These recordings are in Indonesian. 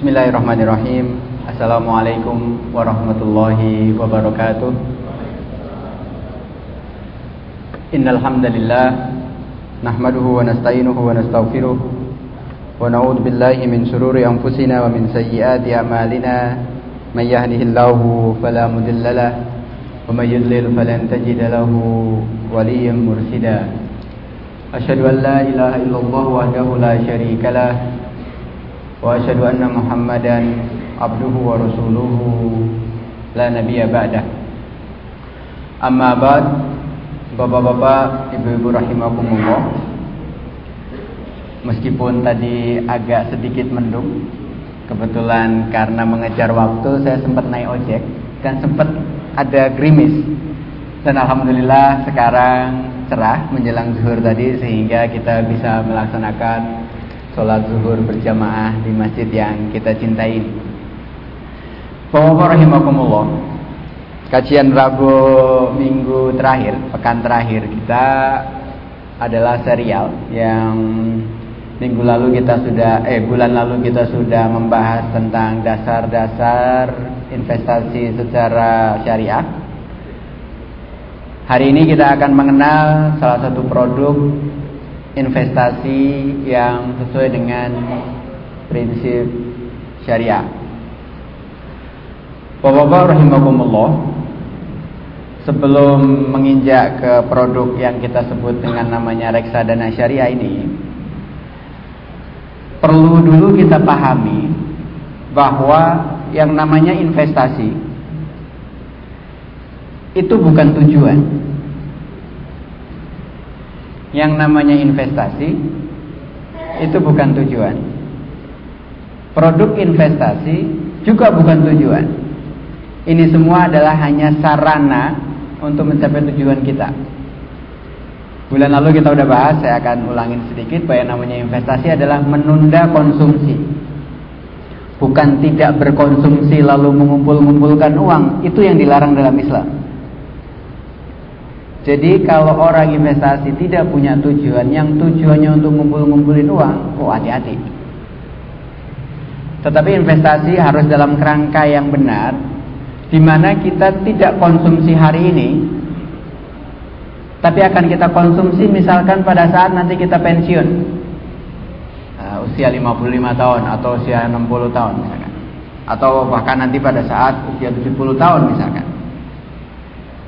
Bismillahirrahmanirrahim. Assalamualaikum warahmatullahi wabarakatuh. Innal hamdalillah nahmaduhu wa nasta'inuhu wa nastaghfiruh wa na'udzu billahi min shururi anfusina wa min sayyiati a'malina. May yahdihillahu fala mudilla lahu wa may yudlil falan tajida lahu waliyyan murshida Ashhadu an la ilaha illallah wahdahu la syarika lah anna Muhammadan abduhu wa rasuluhu. La nabiyya ba'dah. Amma ba'd. Bapak-bapak, ibu-ibu rahimakumullah. Meskipun tadi agak sedikit mendung Kebetulan karena mengejar waktu saya sempat naik ojek Dan sempat ada gerimis. Dan Alhamdulillah sekarang cerah menjelang zuhur tadi Sehingga kita bisa melaksanakan Sholat zuhur berjamaah di masjid yang kita cintai Bapak-bapak rahimakumullah Kajian Rabu minggu terakhir, pekan terakhir kita adalah serial yang minggu lalu kita sudah eh bulan lalu kita sudah membahas tentang dasar-dasar investasi secara syariah. Hari ini kita akan mengenal salah satu produk investasi yang sesuai dengan prinsip syariah. Bapak-bapak rahimakumullah, sebelum menginjak ke produk yang kita sebut dengan namanya reksadana syariah ini perlu dulu kita pahami bahwa yang namanya investasi itu bukan tujuan yang namanya investasi itu bukan tujuan produk investasi juga bukan tujuan ini semua adalah hanya sarana untuk mencapai tujuan kita. Bulan lalu kita udah bahas, saya akan ulangin sedikit bahwa yang namanya investasi adalah menunda konsumsi. Bukan tidak berkonsumsi lalu mengumpul-ngumpulkan uang, itu yang dilarang dalam Islam. Jadi kalau orang investasi tidak punya tujuan, yang tujuannya untuk ngumpul-ngumpulin uang, oh hati-hati. Tetapi investasi harus dalam kerangka yang benar, di mana kita tidak konsumsi hari ini tapi akan kita konsumsi misalkan pada saat nanti kita pensiun. Uh, usia 55 tahun atau usia 60 tahun misalkan. Atau bahkan nanti pada saat usia 70 tahun misalkan.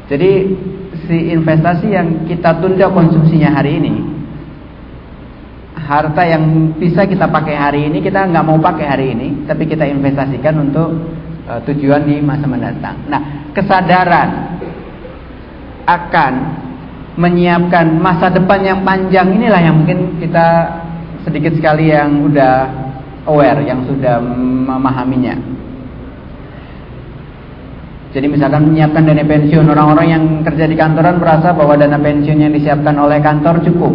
Jadi si investasi yang kita tunda konsumsinya hari ini harta yang bisa kita pakai hari ini kita nggak mau pakai hari ini tapi kita investasikan untuk uh, tujuan di masa mendatang. Nah, kesadaran akan menyiapkan masa depan yang panjang inilah yang mungkin kita sedikit sekali yang udah aware, yang sudah memahaminya. Jadi misalkan menyiapkan dana pensiun orang-orang yang kerja di kantoran merasa bahwa dana pensiun yang disiapkan oleh kantor cukup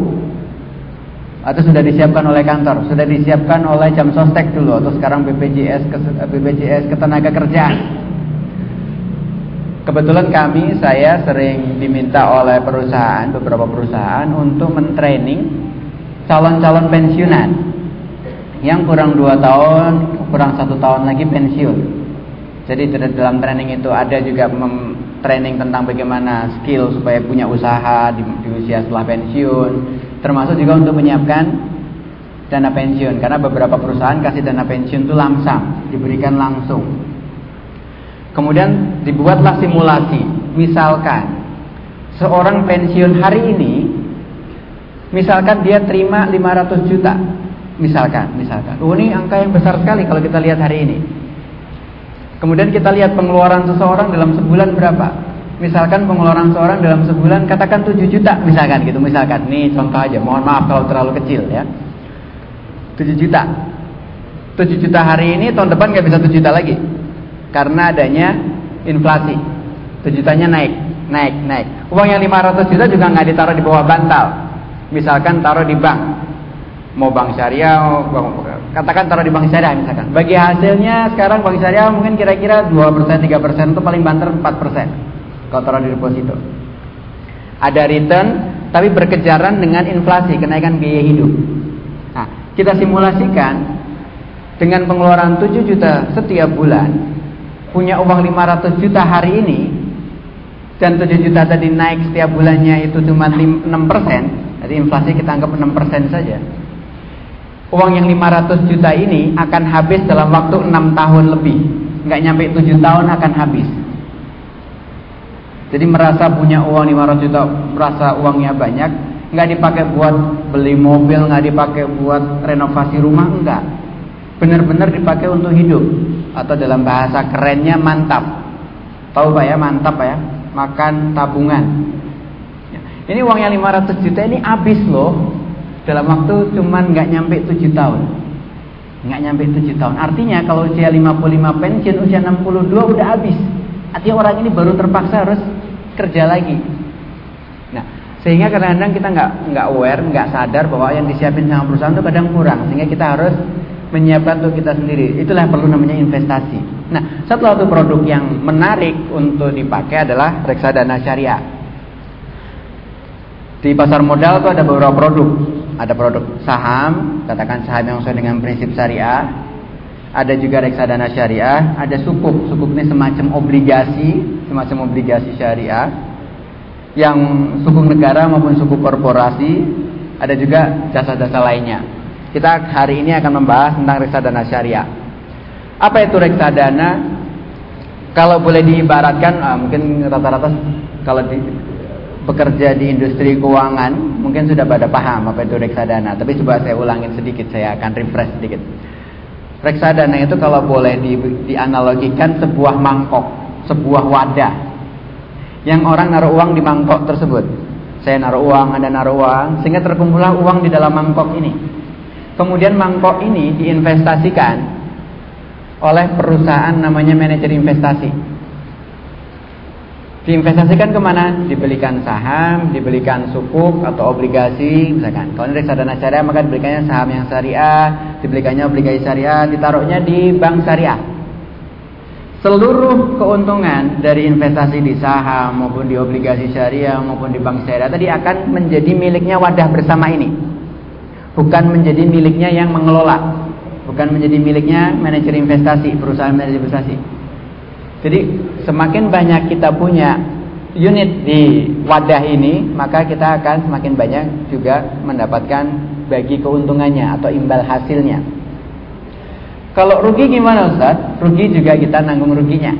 atau sudah disiapkan oleh kantor, sudah disiapkan oleh jam sostek dulu atau sekarang BPJS BPJS ketenaga kerjaan. Kebetulan kami saya sering diminta oleh perusahaan beberapa perusahaan untuk mentraining calon-calon pensiunan yang kurang dua tahun, kurang satu tahun lagi pensiun. Jadi dalam training itu ada juga training tentang bagaimana skill supaya punya usaha di, di usia setelah pensiun, termasuk juga untuk menyiapkan dana pensiun. Karena beberapa perusahaan kasih dana pensiun itu lamsam diberikan langsung. Kemudian dibuatlah simulasi. Misalkan seorang pensiun hari ini misalkan dia terima 500 juta. Misalkan misalkan. Oh ini angka yang besar sekali kalau kita lihat hari ini kemudian kita lihat pengeluaran seseorang dalam sebulan berapa Misalkan pengeluaran seorang dalam sebulan katakan 7 juta misalkan gitu misalkan. Ini contoh aja, mohon maaf kalau terlalu kecil ya. 7 juta. 7 juta hari ini tahun depan nggak bisa 7 juta lagi. Karena adanya inflasi. 7 jutanya naik, naik, naik. Uang yang 500 juta juga nggak ditaruh di bawah bantal. Misalkan taruh di bank. Mau bank syariah, mau, katakan taruh di bank syariah misalkan. Bagi hasilnya sekarang bank syariah mungkin kira-kira 2%, 3% itu paling banter 4% kalau taruh di deposito. Ada return tapi berkejaran dengan inflasi, kenaikan biaya hidup. Nah, kita simulasikan dengan pengeluaran 7 juta setiap bulan punya uang 500 juta hari ini dan 7 juta tadi naik setiap bulannya itu cuma 6%, jadi inflasi kita anggap 6% saja. Uang yang 500 juta ini akan habis dalam waktu 6 tahun lebih. Nggak nyampe 7 tahun akan habis. Jadi merasa punya uang 500 juta, merasa uangnya banyak, nggak dipakai buat beli mobil, nggak dipakai buat renovasi rumah, enggak benar-benar dipakai untuk hidup atau dalam bahasa kerennya mantap. Tahu Pak ya, mantap Pak ya, makan tabungan. Ya. Ini uang yang 500 juta ini habis loh. Dalam waktu cuman nggak nyampe 7 tahun. Nggak nyampe 7 tahun. Artinya kalau usia 55 pensiun, usia 62 udah habis. Artinya orang ini baru terpaksa harus kerja lagi. Nah, sehingga kadang-kadang kita nggak nggak aware, nggak sadar bahwa yang disiapin sama perusahaan itu kadang kurang, sehingga kita harus menyiapkan untuk kita sendiri. Itulah yang perlu namanya investasi. Nah, satu satu produk yang menarik untuk dipakai adalah reksadana syariah. Di pasar modal itu ada beberapa produk. Ada produk saham, katakan saham yang sesuai dengan prinsip syariah. Ada juga reksadana syariah, ada sukuk. Sukuk ini semacam obligasi, semacam obligasi syariah yang sukuk negara maupun sukuk korporasi. Ada juga jasa-jasa lainnya. Kita hari ini akan membahas tentang reksadana syariah. Apa itu reksadana? Kalau boleh diibaratkan, ah, mungkin rata-rata kalau di, bekerja di industri keuangan, mungkin sudah pada paham apa itu reksadana. Tapi coba saya ulangin sedikit, saya akan refresh sedikit. Reksadana itu kalau boleh di, dianalogikan sebuah mangkok, sebuah wadah yang orang naruh uang di mangkok tersebut. Saya naruh uang, Anda naruh uang, sehingga terkumpullah uang di dalam mangkok ini. Kemudian mangkok ini diinvestasikan oleh perusahaan namanya manajer investasi. Diinvestasikan ke mana? Dibelikan saham, dibelikan sukuk atau obligasi, misalkan. Kalau ini reksadana syariah maka dibelikannya saham yang syariah, dibelikannya obligasi syariah, ditaruhnya di bank syariah. Seluruh keuntungan dari investasi di saham maupun di obligasi syariah maupun di bank syariah tadi akan menjadi miliknya wadah bersama ini bukan menjadi miliknya yang mengelola, bukan menjadi miliknya manajer investasi, perusahaan manajer investasi. Jadi semakin banyak kita punya unit di wadah ini, maka kita akan semakin banyak juga mendapatkan bagi keuntungannya atau imbal hasilnya. Kalau rugi gimana Ustaz? Rugi juga kita nanggung ruginya.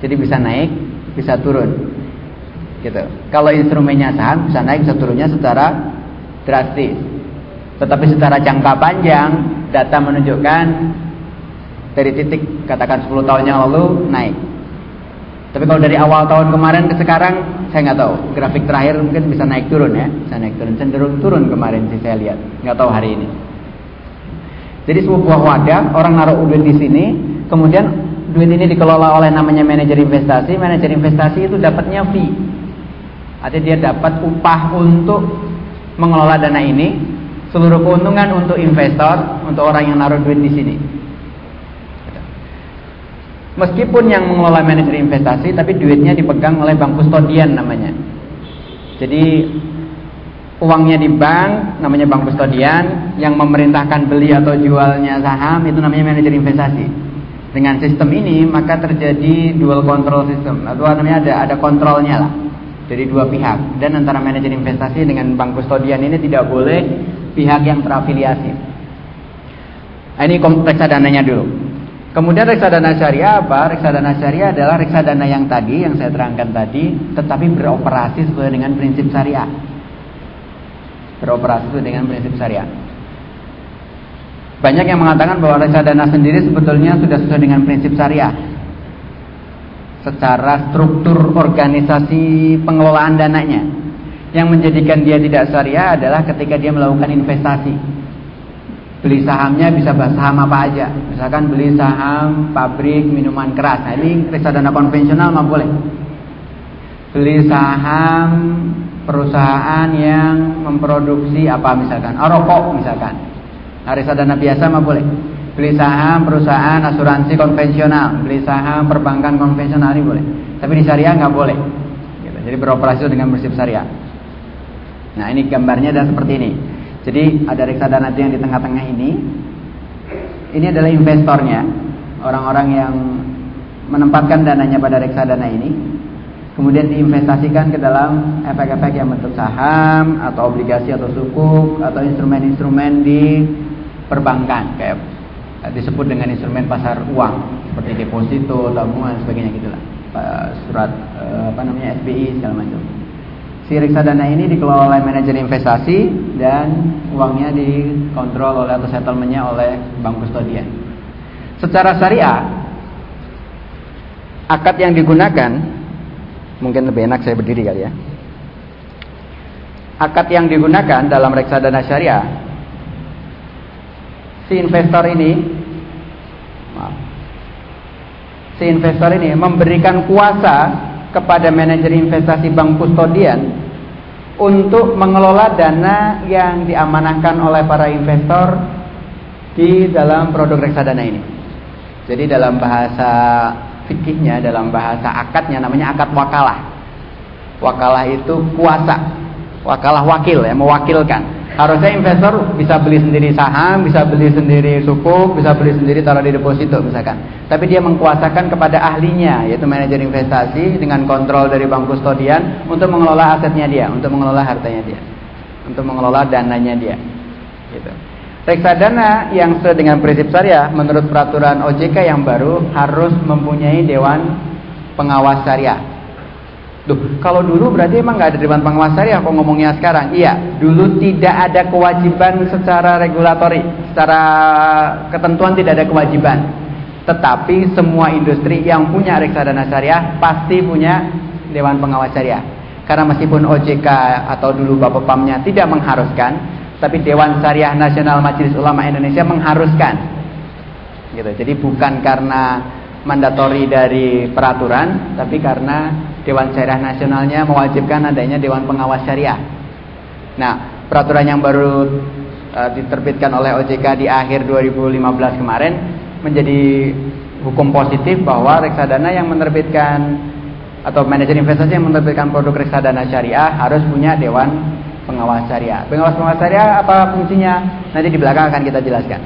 Jadi bisa naik, bisa turun. Gitu. Kalau instrumennya saham bisa naik, bisa turunnya secara drastis. Tetapi secara jangka panjang data menunjukkan dari titik katakan 10 tahun yang lalu naik. Tapi kalau dari awal tahun kemarin ke sekarang saya nggak tahu. Grafik terakhir mungkin bisa naik turun ya, bisa naik turun cenderung turun kemarin sih saya lihat. Nggak tahu hari ini. Jadi sebuah wadah orang naruh duit di sini, kemudian duit ini dikelola oleh namanya manajer investasi. Manajer investasi itu dapatnya fee. Artinya dia dapat upah untuk mengelola dana ini seluruh keuntungan untuk investor, untuk orang yang naruh duit di sini. Meskipun yang mengelola manajer investasi, tapi duitnya dipegang oleh bank kustodian namanya. Jadi uangnya di bank, namanya bank kustodian, yang memerintahkan beli atau jualnya saham itu namanya manajer investasi. Dengan sistem ini maka terjadi dual control system, atau namanya ada ada kontrolnya lah dari dua pihak. Dan antara manajer investasi dengan bank kustodian ini tidak boleh pihak yang terafiliasi. Nah, ini reksadananya dulu. Kemudian reksadana syariah apa? Reksadana syariah adalah reksadana yang tadi yang saya terangkan tadi, tetapi beroperasi sesuai dengan prinsip syariah. Beroperasi sesuai dengan prinsip syariah. Banyak yang mengatakan bahwa reksadana sendiri sebetulnya sudah sesuai dengan prinsip syariah. Secara struktur organisasi pengelolaan dananya. Yang menjadikan dia tidak syariah adalah ketika dia melakukan investasi. Beli sahamnya bisa saham apa aja. Misalkan beli saham pabrik minuman keras. Nah, ini reksadana konvensional mah boleh. Beli saham perusahaan yang memproduksi apa misalkan, oh, rokok misalkan. Nah, reksadana biasa mah boleh. Beli saham perusahaan asuransi konvensional, beli saham perbankan konvensional ini boleh. Tapi di syariah nggak boleh. Gitu. Jadi beroperasi dengan prinsip syariah. Nah ini gambarnya adalah seperti ini. Jadi ada reksadana yang di tengah-tengah ini. ini adalah investornya, orang-orang yang menempatkan dananya pada reksadana ini, kemudian diinvestasikan ke dalam efek-efek yang bentuk saham atau obligasi atau sukuk atau instrumen-instrumen di perbankan. Kayak disebut dengan instrumen pasar uang. Seperti deposito, tabungan, sebagainya gitulah, surat eh, apa namanya SBI segala macam. Si reksadana ini dikelola oleh manajer investasi dan uangnya dikontrol oleh atau settlementnya oleh bank kustodian. Secara syariah, akad yang digunakan mungkin lebih enak saya berdiri kali ya. Akad yang digunakan dalam reksadana syariah si investor ini maaf, si investor ini memberikan kuasa kepada manajer investasi bank kustodian untuk mengelola dana yang diamanahkan oleh para investor di dalam produk reksadana ini. Jadi dalam bahasa fikihnya, dalam bahasa akadnya namanya akad wakalah. Wakalah itu kuasa. Wakalah wakil ya, mewakilkan. Harusnya investor bisa beli sendiri saham, bisa beli sendiri sukuk, bisa beli sendiri taruh di deposito misalkan. Tapi dia mengkuasakan kepada ahlinya, yaitu manajer investasi dengan kontrol dari bank kustodian untuk mengelola asetnya dia, untuk mengelola hartanya dia, untuk mengelola dananya dia. Gitu. Reksadana yang sesuai dengan prinsip syariah menurut peraturan OJK yang baru harus mempunyai dewan pengawas syariah. Duh, kalau dulu berarti emang nggak ada dewan pengawas syariah kok ngomongnya sekarang? Iya, dulu tidak ada kewajiban secara regulatori, secara ketentuan tidak ada kewajiban. Tetapi semua industri yang punya reksadana syariah pasti punya dewan pengawas syariah. Karena meskipun OJK atau dulu Bapak PAM-nya tidak mengharuskan, tapi Dewan Syariah Nasional Majelis Ulama Indonesia mengharuskan. Gitu. Jadi bukan karena mandatori dari peraturan, tapi karena Dewan Syariah Nasionalnya mewajibkan adanya Dewan Pengawas Syariah. Nah, peraturan yang baru uh, diterbitkan oleh OJK di akhir 2015 kemarin menjadi hukum positif bahwa reksadana yang menerbitkan atau manajer investasi yang menerbitkan produk reksadana syariah harus punya dewan pengawas syariah. Pengawas pengawas syariah apa fungsinya? Nanti di belakang akan kita jelaskan.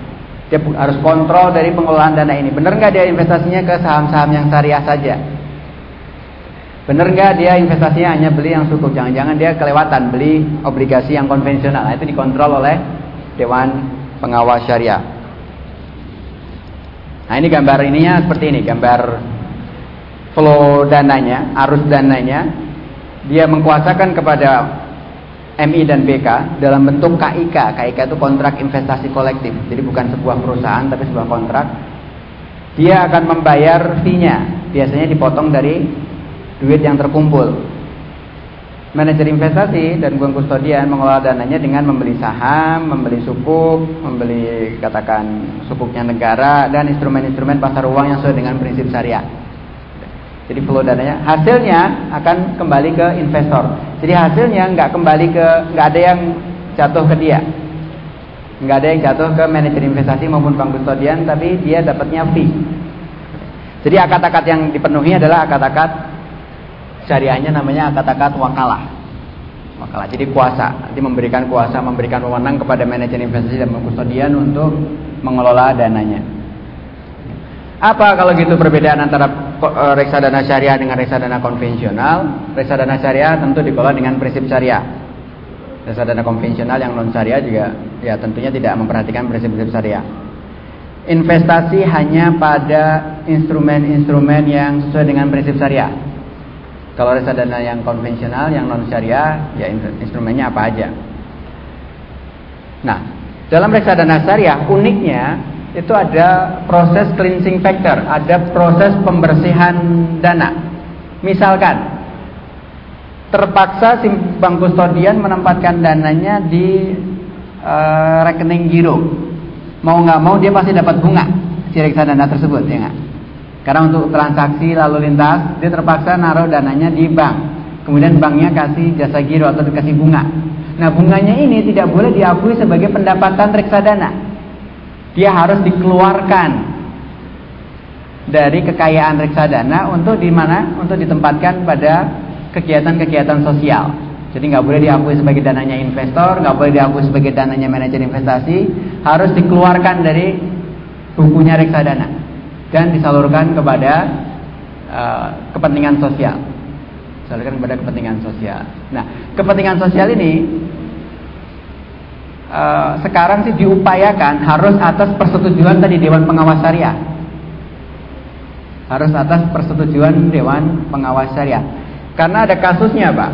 Dia harus kontrol dari pengelolaan dana ini. Benar nggak dia investasinya ke saham-saham yang syariah saja? Bener nggak dia investasinya hanya beli yang cukup? Jangan-jangan dia kelewatan beli obligasi yang konvensional. Nah, itu dikontrol oleh Dewan Pengawas Syariah. Nah ini gambar ininya seperti ini, gambar flow dananya, arus dananya. Dia mengkuasakan kepada MI dan BK dalam bentuk KIK. KIK itu kontrak investasi kolektif. Jadi bukan sebuah perusahaan tapi sebuah kontrak. Dia akan membayar fee-nya. Biasanya dipotong dari duit yang terkumpul. Manajer investasi dan bank kustodian mengelola dananya dengan membeli saham, membeli sukuk, membeli katakan sukuknya negara dan instrumen-instrumen pasar uang yang sesuai dengan prinsip syariah. Jadi flow dananya, hasilnya akan kembali ke investor. Jadi hasilnya nggak kembali ke, nggak ada yang jatuh ke dia, nggak ada yang jatuh ke manajer investasi maupun bank kustodian, tapi dia dapatnya fee. Jadi akad-akad yang dipenuhi adalah akad-akad syariahnya namanya akad-akad wakalah. Wakalah. Jadi kuasa. Nanti memberikan kuasa, memberikan wewenang kepada manajer investasi dan kustodian untuk mengelola dananya. Apa kalau gitu perbedaan antara eh, reksadana syariah dengan reksadana konvensional? Reksadana syariah tentu dikelola dengan prinsip syariah. Reksadana konvensional yang non syariah juga ya tentunya tidak memperhatikan prinsip-prinsip syariah. Investasi hanya pada instrumen-instrumen yang sesuai dengan prinsip syariah. Kalau reksadana yang konvensional, yang non syariah, ya instrumennya apa aja. Nah, dalam reksadana syariah uniknya itu ada proses cleansing factor, ada proses pembersihan dana. Misalkan terpaksa si bank kustodian menempatkan dananya di uh, rekening giro. Mau nggak mau dia pasti dapat bunga si reksadana tersebut, ya nggak? Karena untuk transaksi lalu lintas dia terpaksa naruh dananya di bank. Kemudian banknya kasih jasa giro atau dikasih bunga. Nah bunganya ini tidak boleh diakui sebagai pendapatan reksadana. Dia harus dikeluarkan dari kekayaan reksadana untuk di mana? Untuk ditempatkan pada kegiatan-kegiatan sosial. Jadi nggak boleh diakui sebagai dananya investor, nggak boleh diakui sebagai dananya manajer investasi, harus dikeluarkan dari bukunya reksadana dan disalurkan kepada uh, kepentingan sosial. Disalurkan kepada kepentingan sosial. Nah, kepentingan sosial ini uh, sekarang sih diupayakan harus atas persetujuan tadi Dewan Pengawas Syariah. Harus atas persetujuan Dewan Pengawas Syariah. Karena ada kasusnya, Pak.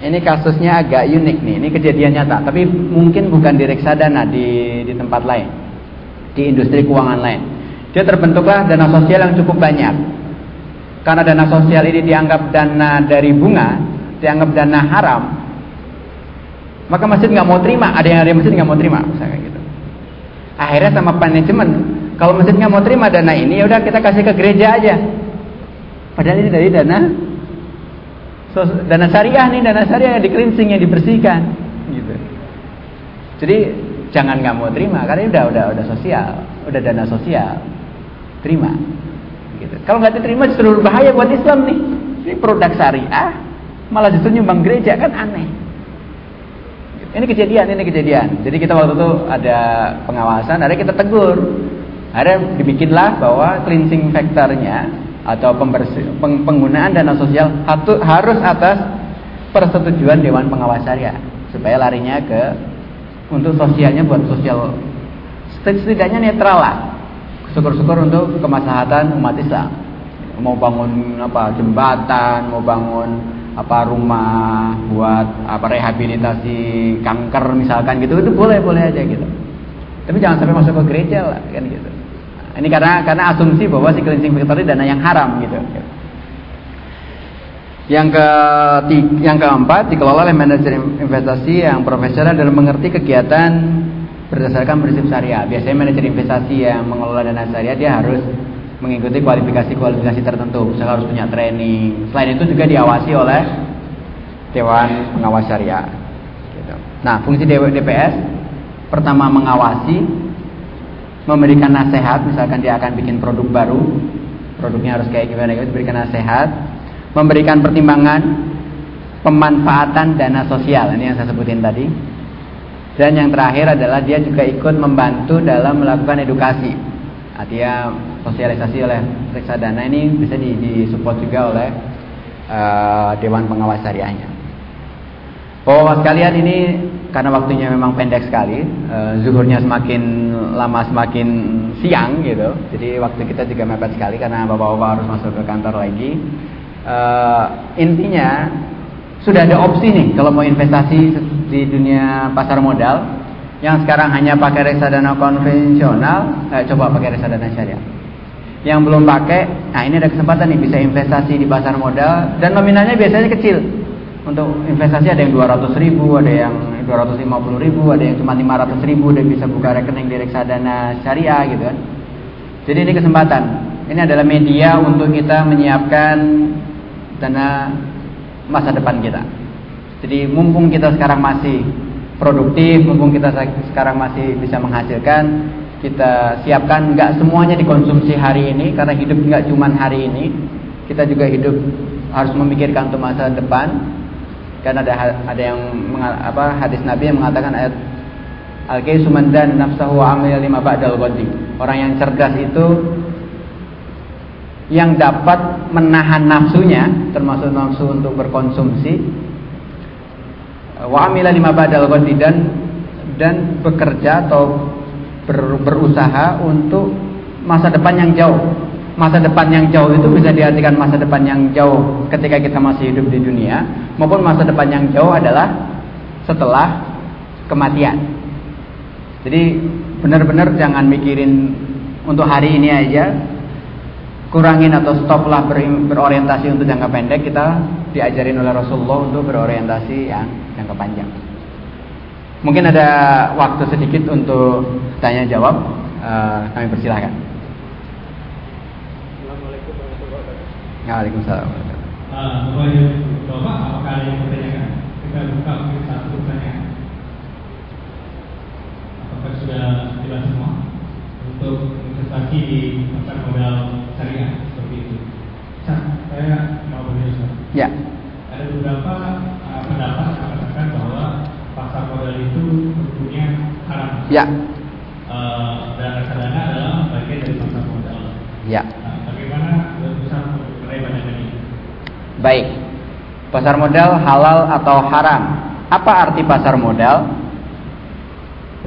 Ini kasusnya agak unik nih. Ini kejadian nyata, tapi mungkin bukan di reksadana di di tempat lain. Di industri keuangan lain dia terbentuklah dana sosial yang cukup banyak. Karena dana sosial ini dianggap dana dari bunga, dianggap dana haram, maka masjid nggak mau terima. Ada yang ada masjid nggak mau terima, misalnya gitu. Akhirnya sama manajemen, kalau masjid nggak mau terima dana ini, ya udah kita kasih ke gereja aja. Padahal ini dari dana dana syariah nih, dana syariah yang dikelinsing, yang dibersihkan, gitu. Jadi jangan nggak mau terima, karena ini udah udah udah sosial, udah dana sosial terima. Gitu. Kalau nggak diterima justru bahaya buat Islam nih. Ini produk syariah, malah justru nyumbang gereja kan aneh. Ini kejadian, ini kejadian. Jadi kita waktu itu ada pengawasan, ada kita tegur. Ada dibikinlah bahwa cleansing factornya atau peng, penggunaan dana sosial harus atas persetujuan Dewan Pengawas Syariah supaya larinya ke untuk sosialnya buat sosial setidaknya netral lah syukur-syukur untuk kemaslahatan umat Islam. Mau bangun apa jembatan mau bangun apa rumah buat apa rehabilitasi kanker misalkan gitu itu boleh boleh aja gitu. Tapi jangan sampai masuk ke gereja lah kan gitu. Ini karena karena asumsi bahwa si cleansing factory dana yang haram gitu. Yang ke yang keempat dikelola oleh manajer investasi yang profesional dan mengerti kegiatan berdasarkan prinsip syariah. Biasanya manajer investasi yang mengelola dana syariah dia harus mengikuti kualifikasi-kualifikasi tertentu. Misalnya harus punya training. Selain itu juga diawasi oleh Dewan Pengawas Syariah. Gitu. Nah, fungsi DPS pertama mengawasi, memberikan nasihat. Misalkan dia akan bikin produk baru, produknya harus kayak gimana gitu, berikan nasihat, memberikan pertimbangan pemanfaatan dana sosial. Ini yang saya sebutin tadi dan yang terakhir adalah dia juga ikut membantu dalam melakukan edukasi. Artinya sosialisasi oleh reksadana ini bisa disupport juga oleh uh, Dewan Pengawas Syariahnya. Bapak sekalian ini karena waktunya memang pendek sekali, uh, zuhurnya semakin lama semakin siang gitu. Jadi waktu kita juga mepet sekali karena bapak-bapak harus masuk ke kantor lagi. Uh, intinya sudah ada opsi nih kalau mau investasi di dunia pasar modal yang sekarang hanya pakai reksadana konvensional, eh, coba pakai reksadana syariah. Yang belum pakai, nah ini ada kesempatan nih bisa investasi di pasar modal dan nominalnya biasanya kecil. Untuk investasi ada yang 200 ribu, ada yang 250 ribu, ada yang cuma 500 ribu dan bisa buka rekening di reksadana syariah gitu kan. Jadi ini kesempatan. Ini adalah media untuk kita menyiapkan dana masa depan kita. Jadi mumpung kita sekarang masih produktif, mumpung kita sekarang masih bisa menghasilkan, kita siapkan nggak semuanya dikonsumsi hari ini karena hidup nggak cuma hari ini. Kita juga hidup harus memikirkan untuk masa depan. Karena ada ada yang apa hadis Nabi yang mengatakan ayat Al-Kaisu dan nafsahu amil lima ba'dal ghadi. Orang yang cerdas itu yang dapat menahan nafsunya termasuk nafsu untuk berkonsumsi wa amila lima badal dan dan bekerja atau ber, berusaha untuk masa depan yang jauh. Masa depan yang jauh itu bisa diartikan masa depan yang jauh ketika kita masih hidup di dunia maupun masa depan yang jauh adalah setelah kematian. Jadi benar-benar jangan mikirin untuk hari ini aja. Kurangin atau stoplah ber, berorientasi untuk jangka pendek. Kita diajarin oleh Rasulullah untuk berorientasi yang jangka panjang. Mungkin ada waktu sedikit untuk tanya jawab uh, kami persilahkan. Assalamualaikum warahmatullahi wabarakatuh. Waalaikumsalam uh, Bapak apakah ada yang bertanyakan kita buka mungkin satu pertanyaan. Apakah sudah jelas semua untuk investasi di pasar modal syariah seperti itu. saya mau bertanya Ya. Ada beberapa uh, pendapat pasar modal itu tentunya haram. Ya. Uh, dan reksadana adalah bagian Ya. Nah, bagaimana besar meraih pandangan ini? Baik. Pasar modal halal atau haram? Apa arti pasar modal?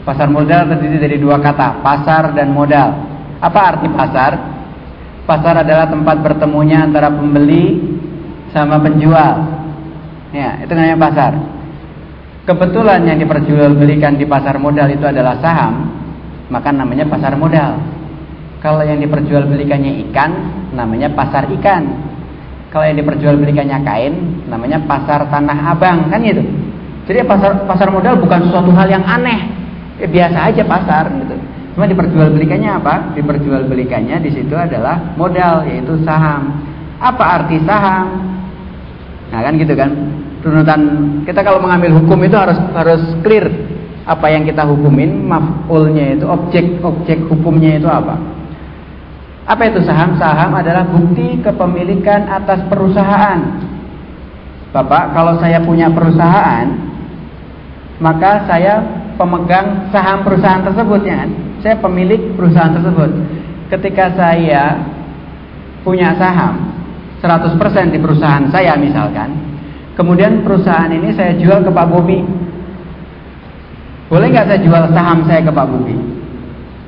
Pasar modal terdiri dari dua kata, pasar dan modal. Apa arti pasar? Pasar adalah tempat bertemunya antara pembeli sama penjual. Ya, itu namanya pasar. Kebetulan yang diperjualbelikan di pasar modal itu adalah saham, maka namanya pasar modal. Kalau yang diperjualbelikannya ikan, namanya pasar ikan. Kalau yang diperjualbelikannya kain, namanya pasar tanah abang, kan gitu. Jadi pasar pasar modal bukan suatu hal yang aneh, ya, biasa aja pasar gitu. Cuma diperjualbelikannya apa? Diperjualbelikannya di situ adalah modal yaitu saham. Apa arti saham? Nah kan gitu kan. Runutan kita kalau mengambil hukum itu harus harus clear apa yang kita hukumin, maf'ulnya itu objek-objek hukumnya itu apa? Apa itu saham? Saham adalah bukti kepemilikan atas perusahaan. Bapak, kalau saya punya perusahaan, maka saya pemegang saham perusahaan tersebut ya kan? Saya pemilik perusahaan tersebut. Ketika saya punya saham 100% di perusahaan saya misalkan, kemudian perusahaan ini saya jual ke Pak Bobi. Boleh nggak saya jual saham saya ke Pak Bobi?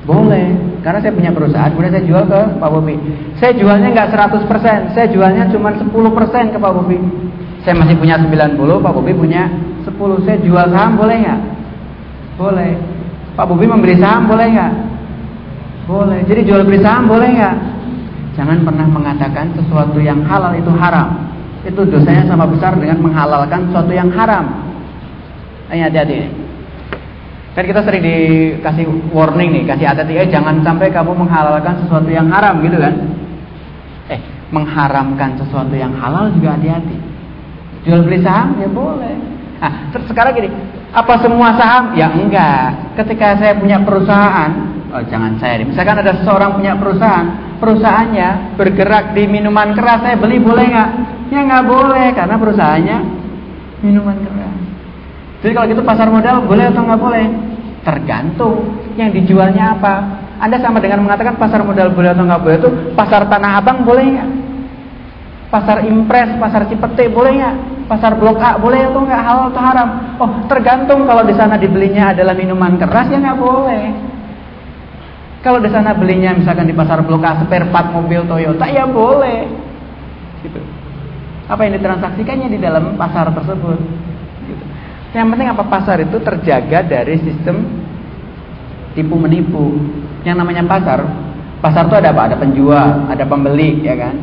Boleh, karena saya punya perusahaan, kemudian saya jual ke Pak Bobi. Saya jualnya nggak 100%, saya jualnya cuma 10% ke Pak Bobi. Saya masih punya 90, Pak Bobi punya 10. Saya jual saham boleh nggak? Boleh. Pak Bobi memberi saham boleh nggak? Boleh. Jadi jual beli saham boleh nggak? Jangan pernah mengatakan sesuatu yang halal itu haram. Itu dosanya sama besar dengan menghalalkan sesuatu yang haram. Ini hati-hati. Kan kita sering dikasih warning nih, kasih hati-hati, eh jangan sampai kamu menghalalkan sesuatu yang haram gitu kan. Eh, mengharamkan sesuatu yang halal juga hati-hati. Jual beli saham ya boleh. Nah, terus sekarang gini, apa semua saham? Ya enggak. Ketika saya punya perusahaan, oh jangan saya. Misalkan ada seseorang punya perusahaan, perusahaannya bergerak di minuman keras, saya beli boleh nggak? Ya nggak boleh karena perusahaannya minuman keras. Jadi kalau gitu pasar modal boleh atau nggak boleh? Tergantung yang dijualnya apa. Anda sama dengan mengatakan pasar modal boleh atau nggak boleh itu pasar tanah abang boleh nggak? Pasar impres, pasar cipete boleh nggak? Pasar blok A boleh atau nggak halal atau haram? Oh tergantung kalau di sana dibelinya adalah minuman keras ya nggak boleh. Kalau di sana belinya misalkan di pasar blok A spare part mobil Toyota ya boleh. Apa yang ditransaksikannya di dalam pasar tersebut. Gitu. Yang penting apa pasar itu terjaga dari sistem tipu menipu. Yang namanya pasar, pasar itu ada apa? Ada penjual, ada pembeli, ya kan?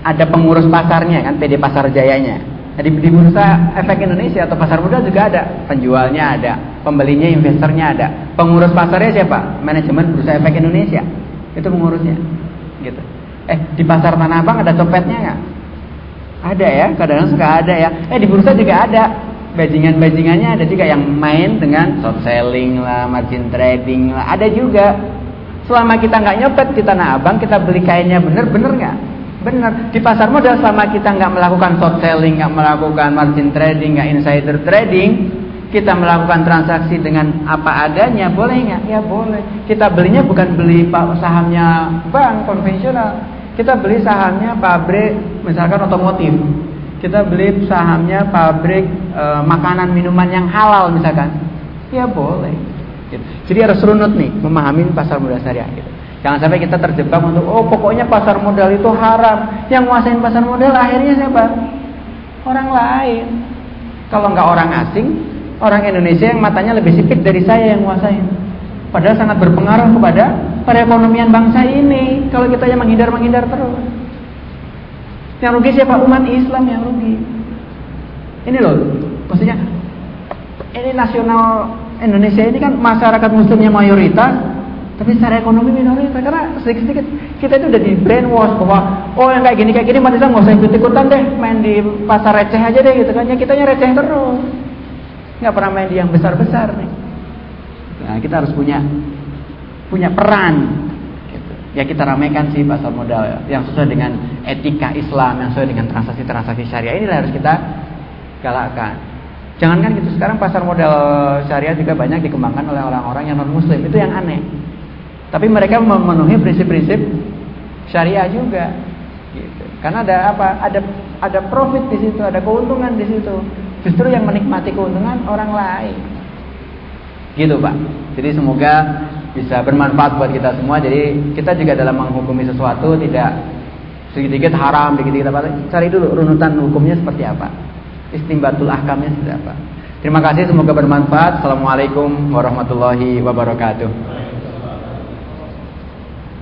Ada pengurus pasarnya kan, PD Pasar Jayanya. Nah, di, di bursa efek Indonesia atau pasar modal juga ada penjualnya ada, pembelinya investornya ada, pengurus pasarnya siapa? Manajemen bursa efek Indonesia itu pengurusnya, gitu. Eh di pasar Tanah Abang ada copetnya nggak? Ada ya, kadang-kadang suka ada ya. Eh di bursa juga ada, bajingan-bajingannya ada juga yang main dengan short selling lah, margin trading lah, ada juga. Selama kita nggak nyopet di Tanah kita beli kainnya bener-bener nggak? Benar. Di pasar modal selama kita nggak melakukan short selling, nggak melakukan margin trading, nggak insider trading, kita melakukan transaksi dengan apa adanya, boleh nggak? Ya boleh. Kita belinya bukan beli sahamnya bank konvensional. Kita beli sahamnya pabrik, misalkan otomotif. Kita beli sahamnya pabrik e, makanan minuman yang halal misalkan. Ya boleh. Jadi harus runut nih memahami pasar modal syariah. Gitu. Jangan sampai kita terjebak untuk oh pokoknya pasar modal itu haram. Yang nguasain pasar modal akhirnya siapa? Orang lain. Kalau nggak orang asing, orang Indonesia yang matanya lebih sipit dari saya yang nguasain. Padahal sangat berpengaruh kepada perekonomian bangsa ini. Kalau kita yang menghindar-menghindar terus. Yang rugi siapa? Umat Islam yang rugi. Ini loh, maksudnya ini nasional Indonesia ini kan masyarakat muslimnya mayoritas, tapi secara ekonomi minoritas karena sedikit-sedikit kita itu udah di brainwash bahwa oh yang kayak gini kayak gini Islam nggak usah ikut-ikutan deh main di pasar receh aja deh gitu kan ya kitanya receh terus nggak pernah main di yang besar-besar nih nah kita harus punya punya peran gitu. ya kita ramaikan sih pasar modal ya, yang sesuai dengan etika Islam yang sesuai dengan transaksi-transaksi syariah inilah harus kita galakkan jangankan gitu sekarang pasar modal syariah juga banyak dikembangkan oleh orang-orang yang non muslim itu yang aneh tapi mereka memenuhi prinsip-prinsip syariah juga. Gitu. Karena ada apa? Ada ada profit di situ, ada keuntungan di situ. Justru yang menikmati keuntungan orang lain. Gitu, Pak. Jadi semoga bisa bermanfaat buat kita semua. Jadi kita juga dalam menghukumi sesuatu tidak sedikit-sedikit haram, sedikit-sedikit apa. Cari dulu runutan hukumnya seperti apa. Istimbatul ahkamnya seperti apa. Terima kasih semoga bermanfaat. Assalamualaikum warahmatullahi wabarakatuh.